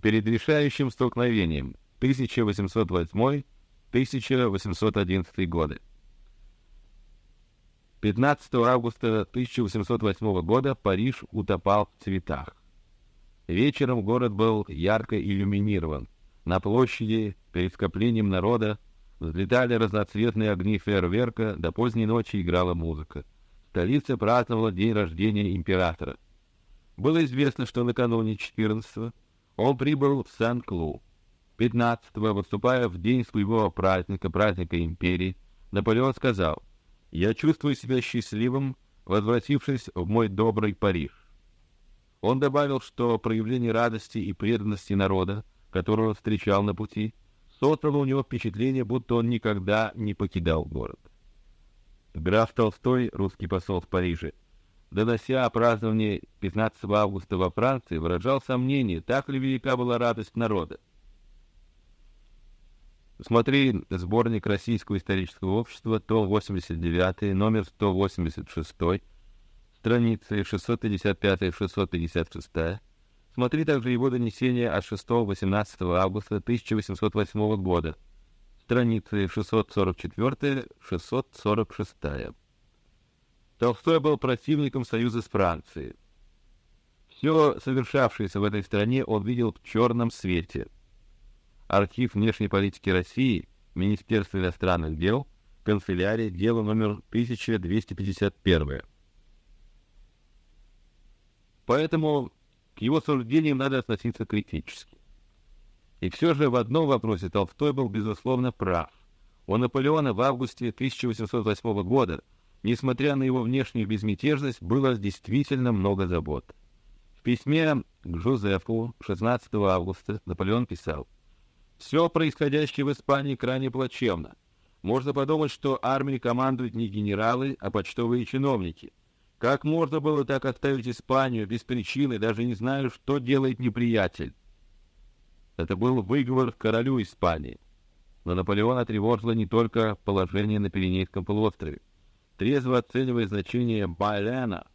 перед решающим столкновением 1808-1811 годы. 15 августа 1808 года Париж утопал в цветах. Вечером город был ярко иллюминирован. На площади, перед скоплением народа, взлетали разноцветные огни фейерверка, до поздней ночи играла музыка. Столица праздновала день рождения императора. Было известно, что накануне 14 он прибыл в Сан-Клу. 15-го, выступая в день своего праздника, праздника империи, Наполеон сказал, «Я чувствую себя счастливым, возвратившись в мой добрый Париж». Он добавил, что проявление радости и преданности народа, которого встречал на пути, создало у него впечатление, будто он никогда не покидал город. Граф Толстой, русский посол в Париже, донося о праздновании 15 августа во Франции, выражал сомнение, так ли велика была радость народа. Смотри сборник Российского исторического общества, том 89, номер 186, страницы 655-656. Смотри также его донесение от 6-18 августа 1808 года, страницы 644-646. Толстой был противником союза с Францией. Все совершавшееся в этой стране он видел в черном свете. Архив внешней политики России, Министерство иностранных дел, канцелярия, дело номер 1251. Поэтому к его суждениям надо относиться критически. И все же в одном вопросе Толстой был безусловно прав. У Наполеона в августе 1808 года Несмотря на его внешнюю безмятежность, было действительно много забот. В письме к Жозефу 16 августа Наполеон писал: «Все происходящее в Испании крайне плачевно. Можно подумать, что армией командуют не генералы, а почтовые чиновники. Как можно было так оставить Испанию без причины, даже не знаю, что делает неприятель?» Это был выговор королю Испании. Но Наполеона тревожило не только положение на Пиренейском полуострове. Трезво оценивая значение Байлена,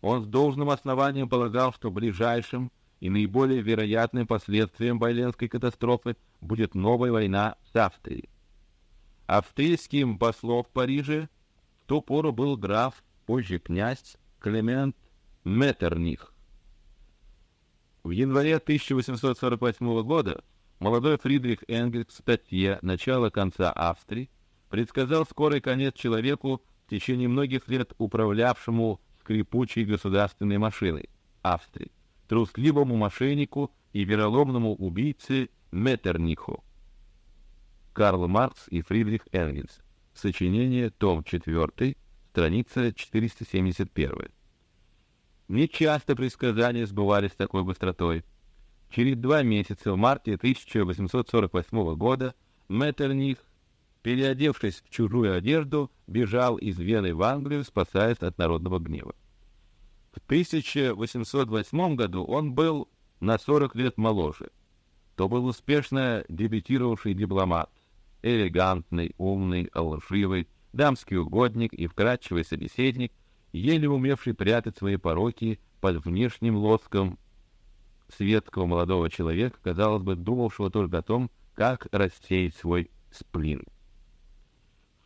он с должным основанием полагал, что ближайшим и наиболее вероятным последствием Байленской катастрофы будет новая война с Австрией. Австрийским послом в Париже в ту пору был граф, позже князь Клемент Меттерних. В январе 1848 года молодой Фридрих Энгельс в статье «Начало конца Австрии» предсказал скорый конец человеку в течение многих лет управлявшему скрипучей государственной машиной Австрии, трусливому мошеннику и вероломному убийце Меттерниху. Карл Маркс и Фридрих Энгельс. Сочинение, том 4, страница 471. Нечасто предсказания сбывались с такой быстротой. Через два месяца, в марте 1848 года, Меттерних переодевшись в чужую одежду, бежал из Вены в Англию, спасаясь от народного гнева. В 1808 году он был на 40 лет моложе. То был успешно дебютировавший дипломат, элегантный, умный, лживый, дамский угодник и вкрадчивый собеседник, еле умевший прятать свои пороки под внешним лоском светского молодого человека, казалось бы, думавшего только о том, как рассеять свой сплин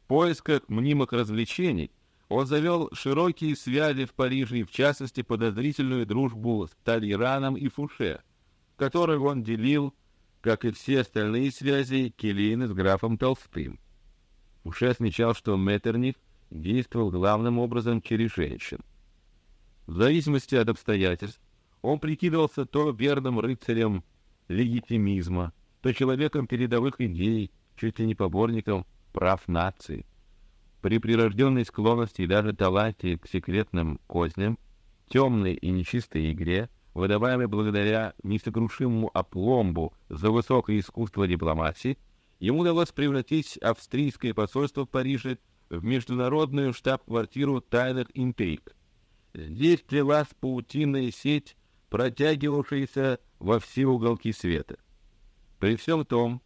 поисках мнимых развлечений он завел широкие связи в Париже и, в частности, подозрительную дружбу с Тальераном и Фуше, которую он делил, как и все остальные связи Келлиена с графом Толстым. Фуше отмечал, что Меттерних действовал главным образом через женщин. В зависимости от обстоятельств он прикидывался то верным рыцарем легитимизма, то человеком передовых идей, чуть ли не поборником прав нации. При прирожденной склонности и даже таланте к секретным козням, темной и нечистой игре, выдаваемой благодаря несокрушимому опломбу за высокое искусство дипломатии, ему удалось превратить австрийское посольство в Париже в международную штаб-квартиру тайных интриг. Здесь плелась паутинная сеть, протягивавшаяся во все уголки света. При всем том,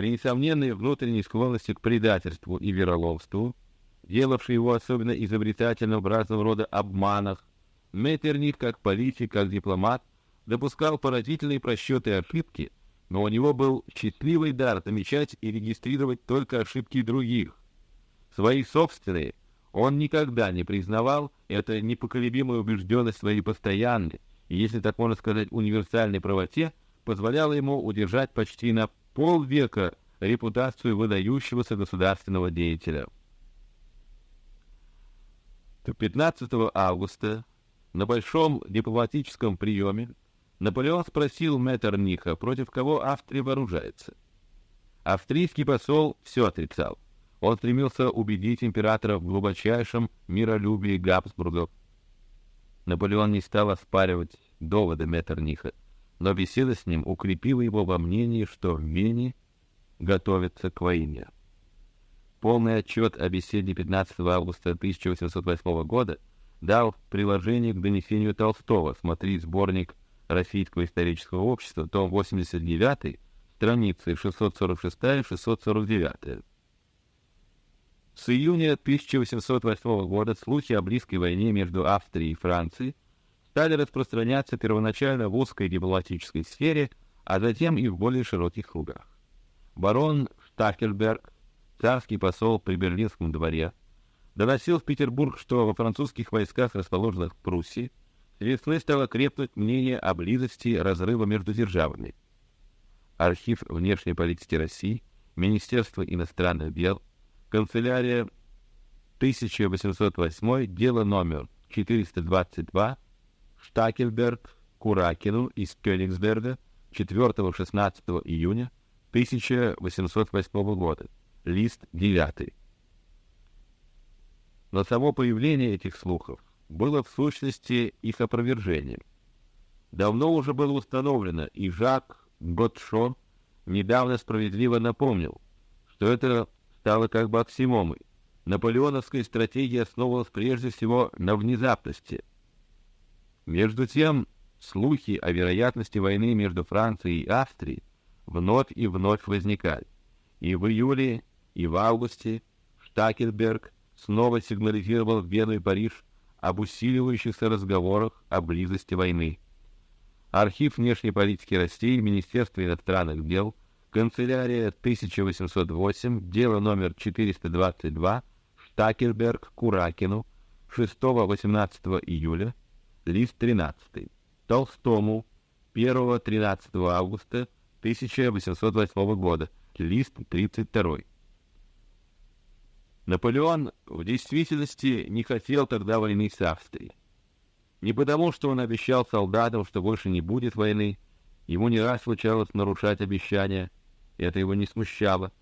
при несомненной внутренней склонности к предательству и вероломству, делавшей его особенно изобретательным в разного рода обманах, Меттерних, как политик, как дипломат, допускал поразительные просчеты и ошибки, но у него был счастливый дар замечать и регистрировать только ошибки других. Свои собственные он никогда не признавал, это непоколебимая убежденность своей постоянной, если так можно сказать, универсальной правоте, позволяла ему удержать почти на полвека репутацию выдающегося государственного деятеля. 15 августа на большом дипломатическом приеме Наполеон спросил Меттерниха, против кого Австрия вооружается. Австрийский посол все отрицал. Он стремился убедить императора в глубочайшем миролюбии Габсбургов. Наполеон не стал оспаривать доводы Меттерниха, но беседа с ним укрепила его во мнении, что в Вене готовится к войне. Полный отчет о беседе 15 августа 1808 года дал приложение к донесению Толстого. Смотри сборник Российского исторического общества, том 89, страницы 646-649. С июня 1808 года слухи о близкой войне между Австрией и Францией стали распространяться первоначально в узкой дипломатической сфере, а затем и в более широких кругах. Барон Штакельберг, царский посол при Берлинском дворе, доносил в Петербург, что во французских войсках, расположенных в Пруссии, с весны стало крепнуть мнение о близости разрыва между державами. Архив внешней политики России, Министерство иностранных дел, канцелярия 1808, дело номер 422, Штакельберг, Куракину из Кёнигсберга 4-16 июня 1808 года, лист 9. Но само появление этих слухов было в сущности их опровержением. Давно уже было установлено, и Жак Готшо недавно справедливо напомнил, что это стало как бы оксимомой. Наполеоновская стратегия основывалась прежде всего на внезапности. Между тем, слухи о вероятности войны между Францией и Австрией вновь и вновь возникали. И в июле, и в августе Штакельберг снова сигнализировал в Вену и Париж об усиливающихся разговорах о близости войны. Архив внешней политики России, Министерство иностранных дел Канцелярия 1808, дело номер 422, Штакерберг, Куракину, 6-18 июля, лист 13. Толстому, 1-13 августа 1808 года, лист 32. Наполеон в действительности не хотел тогда войны с Австрией. Не потому, что он обещал солдатам, что больше не будет войны, ему не раз случалось нарушать обещания, это его не смущало.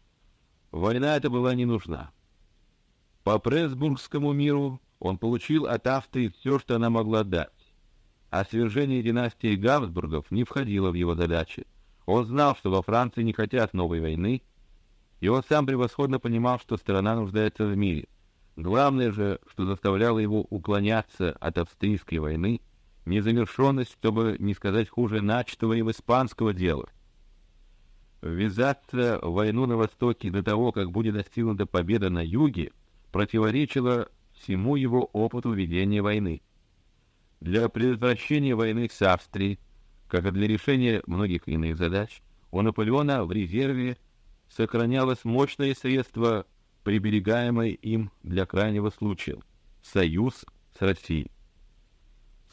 Война эта была не нужна. По Пресбургскому миру он получил от Австрии все, что она могла дать. А свержение династии Габсбургов не входило в его задачи. Он знал, что во Франции не хотят новой войны, и он сам превосходно понимал, что страна нуждается в мире. Главное же, что заставляло его уклоняться от австрийской войны, незавершенность, чтобы не сказать хуже начатого им испанского дела. Ввязаться в войну на Востоке до того, как будет достигнута победа на Юге, противоречило всему его опыту ведения войны. Для предотвращения войны с Австрией, как и для решения многих иных задач, у Наполеона в резерве сохранялось мощное средство, приберегаемое им для крайнего случая — союз с Россией.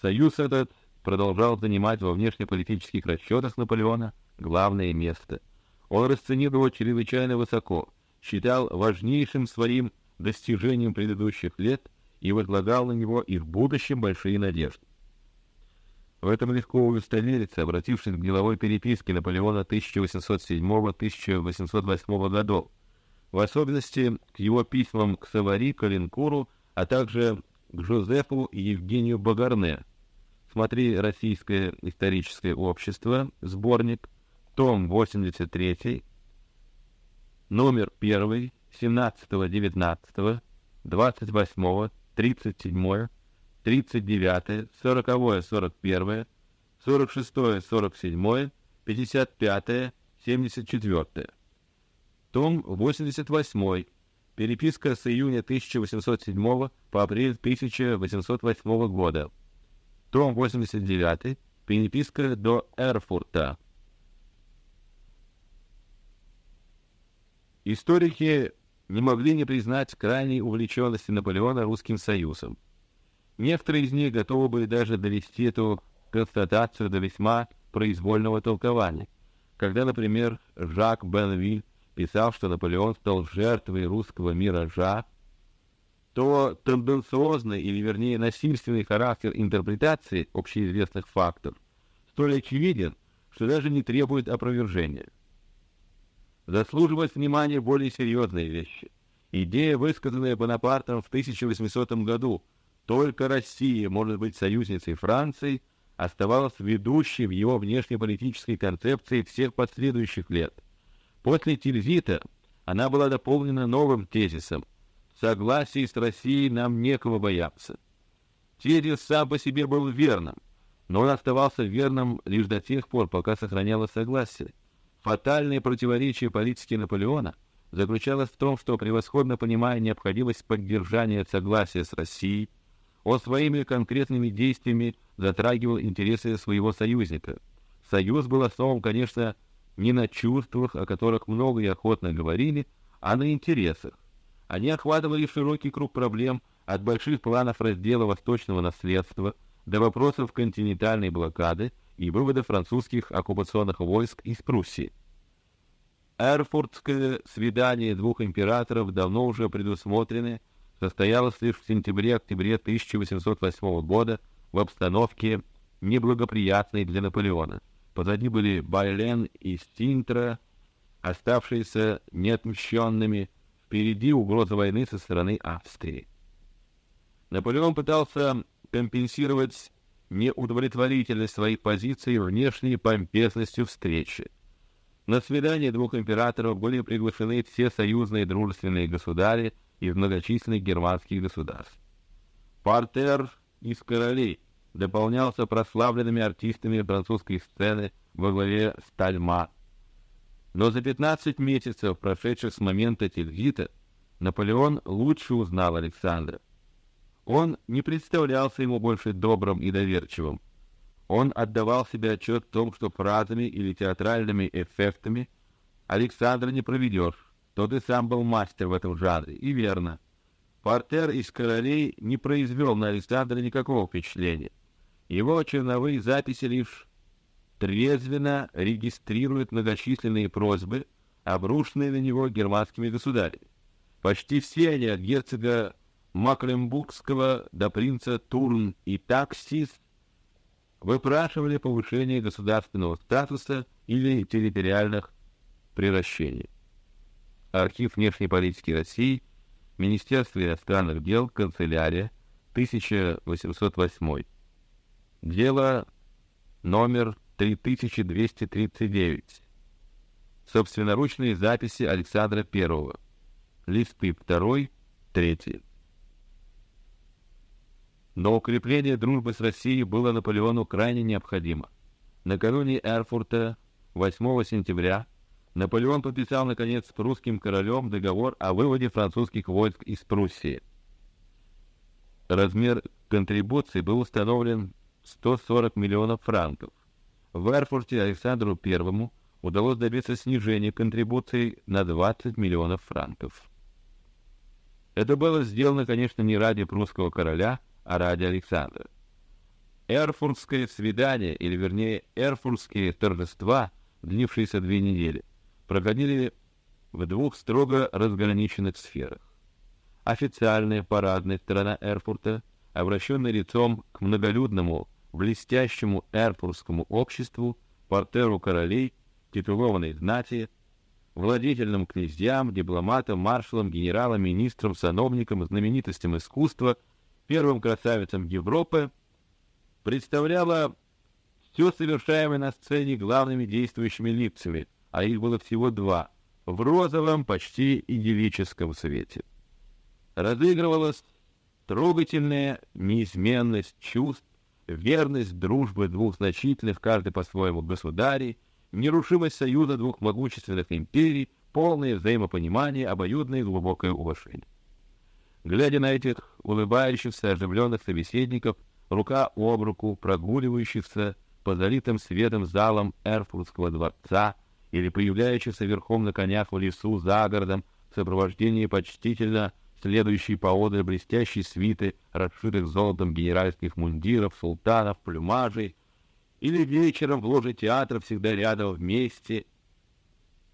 Союз этот продолжал занимать во внешнеполитических расчетах Наполеона главное место — он расценил его чрезвычайно высоко, считал важнейшим своим достижением предыдущих лет и возлагал на него и в будущем большие надежды. В этом легко удостовериться, обратившись к деловой переписке Наполеона 1807-1808 годов, в особенности к его письмам к Савари, Калинкуру, а также к Жозефу и Евгению Багарне. Смотри «Российское историческое общество», сборник, том 83, номер 1, 17, 19, 28, 37, 39, 40, 41, 46, 47, 55, 74. Том 88. Переписка с июня 1807 по апрель 1808 года. Том 89. переписка до Эрфурта. Историки не могли не признать крайней увлеченности Наполеона русским союзом. Некоторые из них готовы были даже довести эту констатацию до весьма произвольного толкования, когда, например, Жак Бенвиль писал, что Наполеон стал жертвой русского миража, то тенденциозный или, вернее, насильственный характер интерпретации общеизвестных фактов столь очевиден, что даже не требует опровержения. Заслуживает внимания более серьезные вещи. Идея, высказанная Бонапартом в 1800 году, только Россия может быть союзницей Франции, оставалась ведущей в его внешнеполитической концепции всех последующих лет. После Тильзита она была дополнена новым тезисом «В согласии с Россией нам некого бояться». Тезис сам по себе был верным, но он оставался верным лишь до тех пор, пока сохранялось согласие. Фатальное противоречие политики Наполеона заключалось в том, что превосходно понимая необходимость поддержания согласия с Россией, он своими конкретными действиями затрагивал интересы своего союзника. Союз был основан, конечно, не на чувствах, о которых много и охотно говорили, а на интересах. Они охватывали широкий круг проблем от больших планов раздела восточного наследства до вопросов континентальной блокады и вывода французских оккупационных войск из Пруссии. Эрфуртское свидание двух императоров давно уже предусмотрены, состоялось лишь в сентябре-октябре 1808 года в обстановке неблагоприятной для Наполеона. Позади были Байлен и Стинтра, оставшиеся неотмщенными, впереди угроза войны со стороны Австрии. Наполеон пытался компенсировать неудовлетворительность своих позиций внешней помпезностью встречи. На свидание двух императоров были приглашены все союзные дружественные государи из многочисленных германских государств. Партер из королей дополнялся прославленными артистами французской сцены во главе с Тальма. Но за 15 месяцев, прошедших с момента Тильгита, Наполеон лучше узнал Александра. Он не представлялся ему больше добрым и доверчивым. Он отдавал себе отчет в том, что фразами или театральными эффектами Александра не проведешь. Тот и сам был мастер в этом жанре, и верно. Портер из королей не произвел на Александра никакого впечатления. Его черновые записи лишь трезвенно регистрируют многочисленные просьбы, обрушенные на него германскими государями. Почти все они от герцога Макленбургского до принца Турн и Таксис выпрашивали повышение государственного статуса или территориальных превращений. Архив внешней политики России, Министерство иностранных дел, канцелярия, 1808. Дело номер 3239. Собственноручные записи Александра I. Листы 2, 3. Но укрепление дружбы с Россией было Наполеону крайне необходимо. Накануне Эрфурта, 8 сентября, Наполеон подписал наконец с русским королем договор о выводе французских войск из Пруссии. Размер контрибуции был установлен 140 миллионов франков. В Эрфурте Александру I удалось добиться снижения контрибуции на 20 миллионов франков. Это было сделано, конечно, не ради прусского короля, а ради Александра. Эрфуртское свидание, или вернее Эрфуртские торжества, длившиеся две недели, проходили в двух строго разграниченных сферах. Официальная парадная сторона Эрфурта, обращенная лицом к многолюдному, блестящему эрфуртскому обществу, портеру королей, титулованной знати, владетельным князьям, дипломатам, маршалам, генералам, министрам, сановникам, знаменитостям искусства — первым красавицам Европы, представляла все совершаемое на сцене главными действующими лицами, а их было всего два, в розовом, почти идиллическом свете. Разыгрывалась трогательная неизменность чувств, верность дружбы двух значительных, каждый по-своему государей, нерушимость союза двух могущественных империй, полное взаимопонимание, обоюдное глубокое уважение. Глядя на этих улыбающихся, оживленных собеседников, рука об руку, прогуливающихся по залитым светом залам Эрфуртского дворца или появляющийся верхом на конях в лесу за городом в сопровождении почтительно следующей поодаль блестящей свиты, расшитых золотом генеральских мундиров, султанов, плюмажей, или вечером в ложе театра всегда рядом вместе,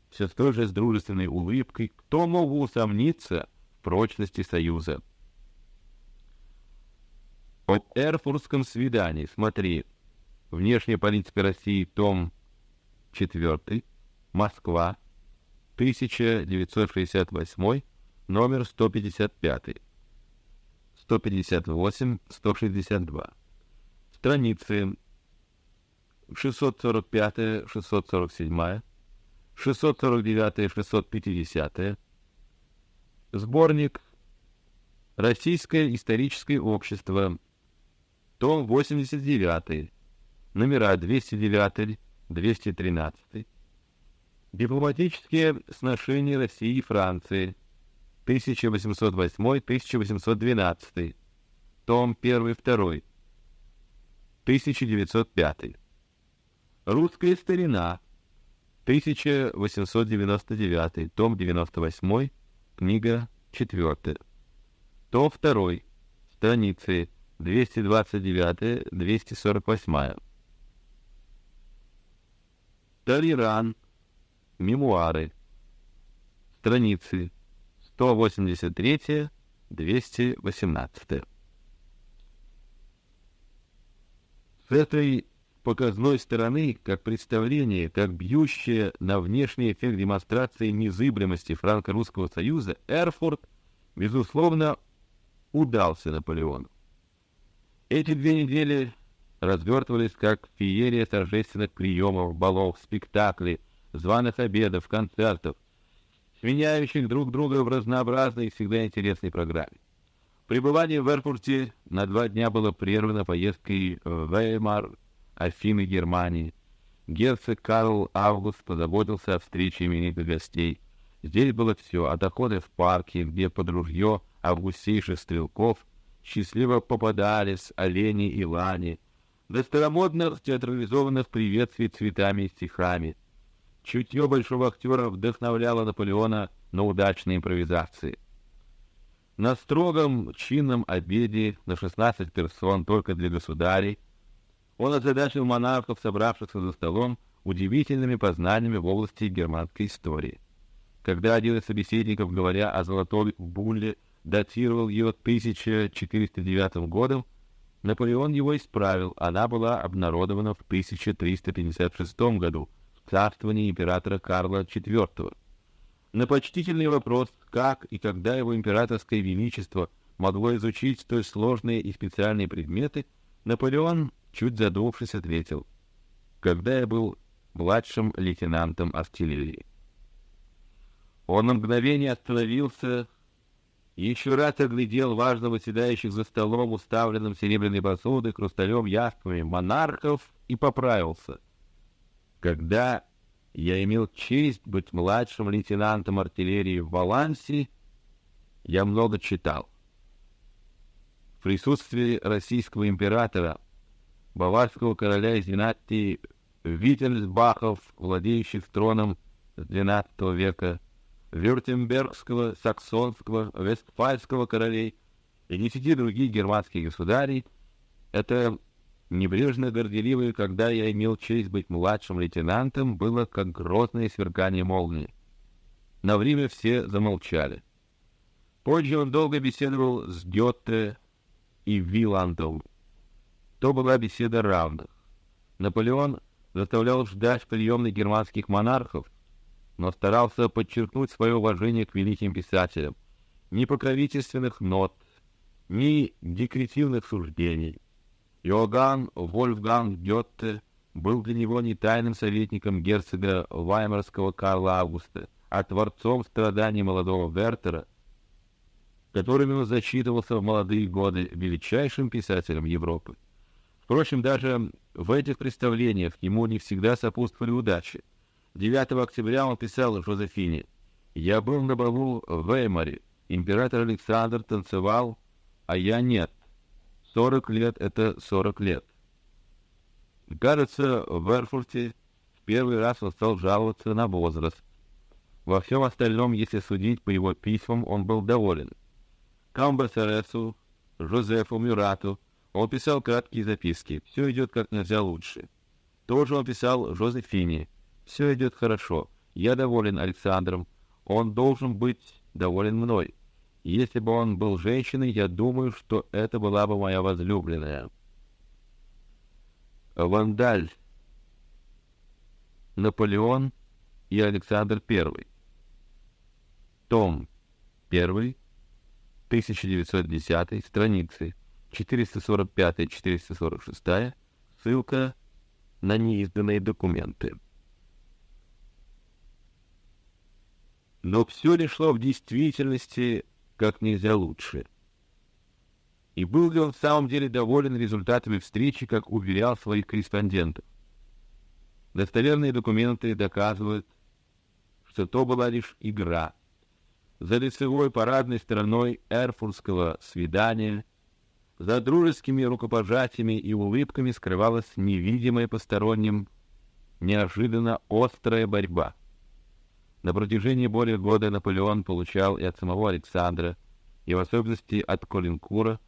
все с той же с дружественной улыбкой, кто мог усомниться прочности союза? Об Эрфуртском свидании. Смотри. «Внешняя политика России», том 4, Москва, 1968, номер 155, 158, 162. Страницы. 645, 647, 649, 650. Сборник Российское историческое общество, том 89, номера 209, 213. Дипломатические сношения России и Франции, 1808-1812, том 1-2, 1905. Русская старина, 1899, том 98, книга 4. Том 2, страницы 229-248. Талиран, мемуары, страницы 183-218. С этой показной стороны, как представление, как бьющее на внешний эффект демонстрации незыблемости франко-русского союза, Эрфурт, безусловно, удался Наполеону. Эти две недели развертывались как феерия торжественных приемов, балов, спектаклей, званых обедов, концертов, сменяющих друг друга в разнообразной и всегда интересной программе. Пребывание в Эрфурте на два дня было прервано поездкой в Веймар, Афины Германии. Герцог Карл Август позаботился о встрече именитых гостей. Здесь было все, от охоты в парке, где под ружье августейших стрелков счастливо попадались олени и лани, до старомодных театрализованных приветствий цветами и стихами. Чутье большого актера вдохновляло Наполеона на удачные импровизации. На строгом чинном обеде на 16 персон только для государей он озадачил монархов, собравшихся за столом, удивительными познаниями в области германской истории. Когда один из собеседников, говоря о золотой булле, датировал ее 1409 годом, Наполеон его исправил, она была обнародована в 1356 году в царствовании императора Карла IV. На почтительный вопрос, как и когда его императорское величество могло изучить столь сложные и специальные предметы, Наполеон чуть задумавшись, ответил: "Когда я был младшим лейтенантом артиллерии". Он на мгновение остановился, еще раз оглядел важно выседающих за столом, уставленным серебряной посудой, хрусталем, яствами монархов и поправился. Когда я имел честь быть младшим лейтенантом артиллерии в Балансе, я много читал. В присутствии российского императора баварского короля из династии Виттельсбахов, владеющих троном с XII века, Вюртембергского, Саксонского, Вестфальского королей и десяти других германских государей, это небрежно горделивое, когда я имел честь быть младшим лейтенантом, было как грозное сверкание молнии. На время все замолчали. Позже он долго беседовал с Гёте и Виландом, то была беседа равных. Наполеон заставлял ждать приемных германских монархов, но старался подчеркнуть свое уважение к великим писателям. Ни покровительственных нот, ни декретивных суждений. Иоганн Вольфганг Гетте был для него не тайным советником герцога Ваймарского Карла Августа, а творцом страданий молодого Вертера, которыми он зачитывался в молодые годы величайшим писателем Европы. Впрочем, даже в этих представлениях ему не всегда сопутствовали удачи. 9 октября он писал Жозефине: "Я был на балу в Веймаре. Император Александр танцевал, а я нет. Сорок лет — это сорок лет". Кажется, в Эрфурте в первый раз он стал жаловаться на возраст. Во всем остальном, если судить по его письмам, он был доволен. Камбасересу, Жозефу Мюрату он писал краткие записки. Все идет как нельзя лучше. Тоже он писал Жозефине. Все идет хорошо. Я доволен Александром. Он должен быть доволен мной. Если бы он был женщиной, я думаю, что это была бы моя возлюбленная. Вандаль, Наполеон и Александр I. Том 1, 1910, страницы 445-446, ссылка на неизданные документы. Но все ли шло в действительности как нельзя лучше? И был ли он в самом деле доволен результатами встречи, как уверял своих корреспондентов? Достоверные документы доказывают, что то была лишь игра. За лицевой парадной стороной эрфуртского свидания, за дружескими рукопожатиями и улыбками скрывалась невидимая посторонним неожиданно острая борьба. На протяжении более года Наполеон получал и от самого Александра, и в особенности от Колинкура,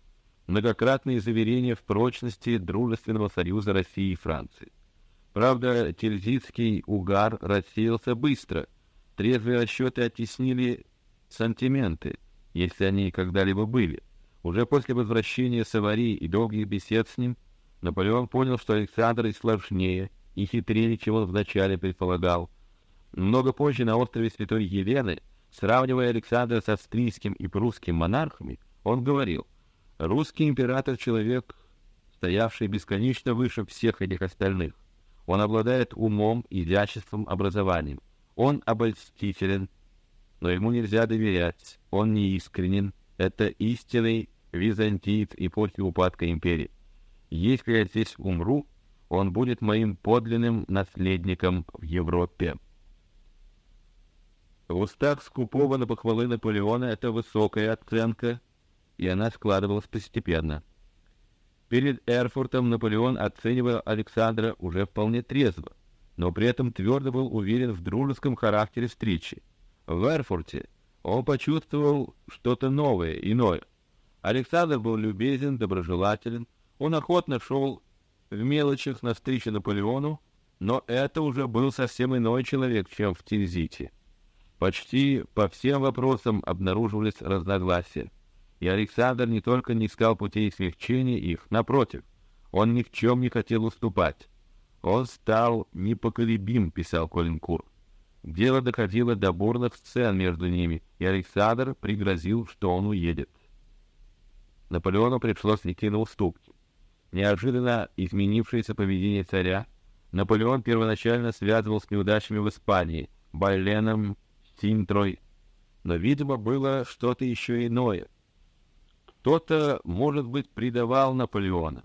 многократные заверения в прочности дружественного союза России и Франции. Правда, тильзитский угар рассеялся быстро. Трезвые расчеты оттеснили сантименты, если они когда-либо были. Уже после возвращения Савари и долгих бесед с ним, Наполеон понял, что Александр и сложнее, и хитрее, чем он вначале предполагал. Много позже на острове Святой Елены, сравнивая Александра с австрийским и прусским монархами, он говорил, Русский император — человек, стоявший бесконечно выше всех этих остальных. Он обладает умом, изяществом, образованием. Он обольстителен, но ему нельзя доверять. Он неискренен. Это истинный византиец эпохи упадка империи. Если я здесь умру, он будет моим подлинным наследником в Европе. В устах скупого на похвалы Наполеона это высокая оценка — и она складывалась постепенно. Перед Эрфуртом Наполеон оценивал Александра уже вполне трезво, но при этом твердо был уверен в дружеском характере встречи. В Эрфурте он почувствовал что-то новое, иное. Александр был любезен, доброжелателен, он охотно шел в мелочах на встречу Наполеону, но это уже был совсем иной человек, чем в Тильзите. Почти по всем вопросам обнаруживались разногласия. И Александр не только не искал путей смягчения их, напротив, он ни в чем не хотел уступать. Он стал непоколебим, писал Колинкур. Дело доходило до бурных сцен между ними, и Александр пригрозил, что он уедет. Наполеону пришлось идти на уступки. Неожиданно изменившееся поведение царя Наполеон первоначально связывал с неудачами в Испании, Байленом, Синтрой, но, видимо, было что-то еще иное. Кто-то, может быть, предавал Наполеона.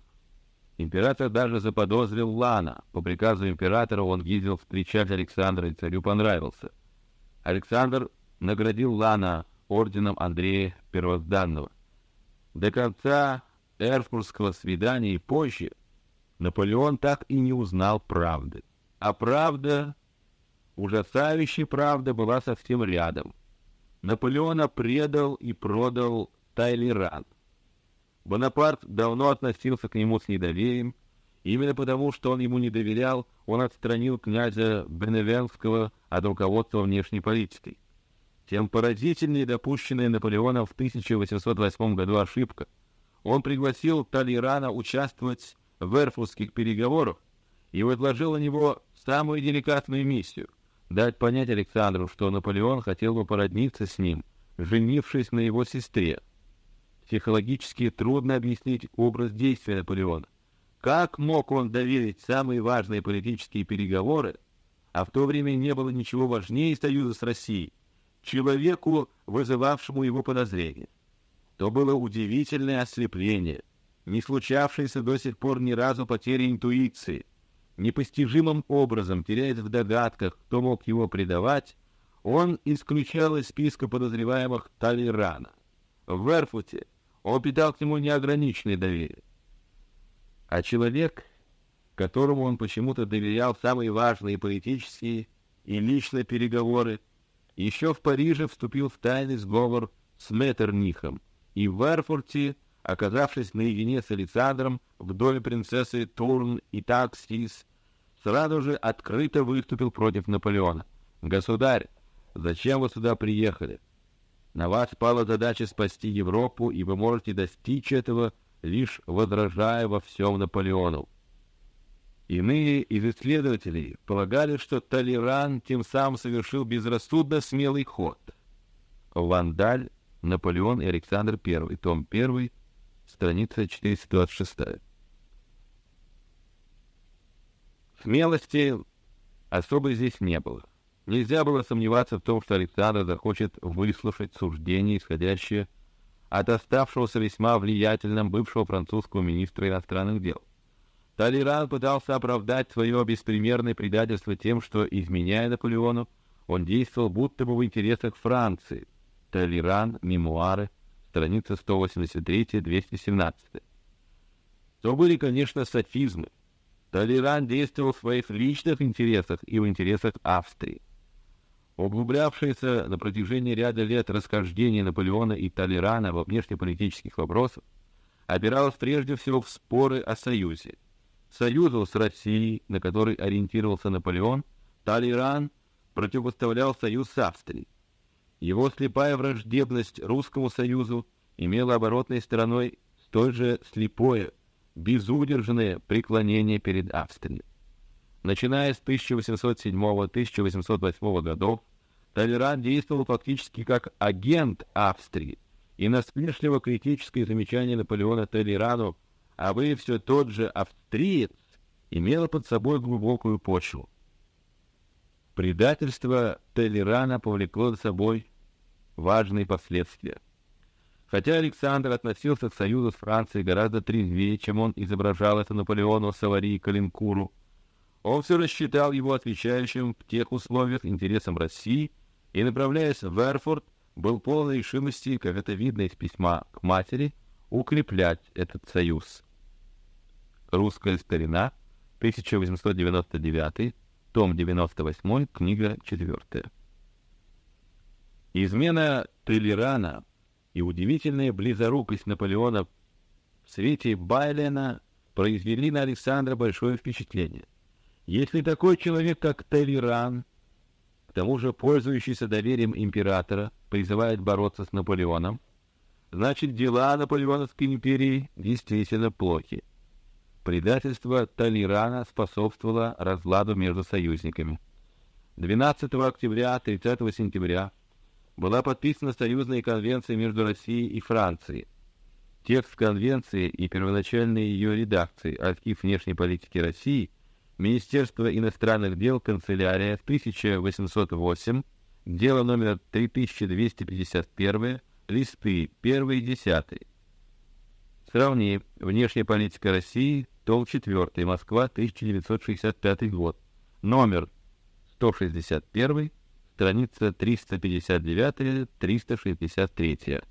Император даже заподозрил Лана. По приказу императора он ездил встречать Александра, и царю понравился. Александр наградил Лана орденом Андрея Первозданного. До конца Эрфуртского свидания и позже Наполеон так и не узнал правды. А правда, ужасающая правда, была совсем рядом. Наполеона предал и продал Тайлеран. Бонапарт давно относился к нему с недоверием. Именно потому, что он ему не доверял, он отстранил князя Беневенского от руководства внешней политикой. Тем поразительнее допущенная Наполеоном в 1808 году ошибка. Он пригласил Талейрана участвовать в эрфуртских переговорах и возложил на него самую деликатную миссию — дать понять Александру, что Наполеон хотел бы породниться с ним, женившись на его сестре. Психологически трудно объяснить образ действия Наполеона. Как мог он доверить самые важные политические переговоры, а в то время не было ничего важнее союза с Россией, человеку, вызывавшему его подозрения? То было удивительное ослепление, не случавшееся до сих пор ни разу потери интуиции. Непостижимым образом, теряясь в догадках, кто мог его предавать, он исключал из списка подозреваемых Талирана. В Эрфуте он питал к нему неограниченное доверие. А человек, которому он почему-то доверял самые важные политические и личные переговоры, еще в Париже вступил в тайный сговор с Меттернихом и в Эрфурте, оказавшись наедине с Александром в доме принцессы Турн и Таксис, сразу же открыто выступил против Наполеона. «Государь, зачем вы сюда приехали? На вас пала задача спасти Европу, и вы можете достичь этого, лишь возражая во всем Наполеону. Иные из исследователей полагали, что Толеран тем самым совершил безрассудно смелый ход. Вандаль, Наполеон и Александр I, том 1, страница 426. Смелости особо здесь не было. Нельзя было сомневаться в том, что Александр захочет выслушать суждения, исходящие от оставшегося весьма влиятельным бывшего французского министра иностранных дел. Талиран пытался оправдать свое беспримерное предательство тем, что, изменяя Наполеону, он действовал будто бы в интересах Франции. Талиран, мемуары, страница 183-217. То были, конечно, софизмы. Талиран действовал в своих личных интересах и в интересах Австрии. Углублявшееся на протяжении ряда лет расхождение Наполеона и Талирана во внешнеполитических вопросах опиралось прежде всего в споры о союзе. Союзу с Россией, на который ориентировался Наполеон, Талиран противопоставлял союз с Австрией. Его слепая враждебность русскому союзу имела оборотной стороной столь же слепое, безудержное преклонение перед Австрией. Начиная с 1807-1808 годов, Талиран действовал фактически как агент Австрии, и насмешливо критическое замечание Наполеона Толерану а вы все тот же австриец, имело под собой глубокую почву. Предательство Толерана повлекло за собой важные последствия. Хотя Александр относился к союзу с Францией гораздо трезвее, чем он изображал это Наполеону, Савари и Калинкуру, он все рассчитал его отвечающим в тех условиях интересам России и, направляясь в Эрфурт, был полон решимости, как это видно из письма к матери, укреплять этот союз. Русская старина, 1899, том 98, книга 4. Измена Толерана и удивительная близорукость Наполеона в свете Байлена произвели на Александра большое впечатление. Если такой человек, как Толеран, к тому же пользующийся доверием императора, призывает бороться с Наполеоном, значит дела Наполеоновской империи действительно плохи предательство Талирана способствовало разладу между союзниками. 12 октября 30 сентября была подписана союзная конвенция между Россией и Францией. Текст конвенции и первоначальные ее редакции Архив внешней политики России, Министерство иностранных дел, канцелярия 1808, дело номер 3251, листы 1 и 10. Сравни внешняя политика России том 4, Москва, 1965 год. Номер 161, страница 359-363.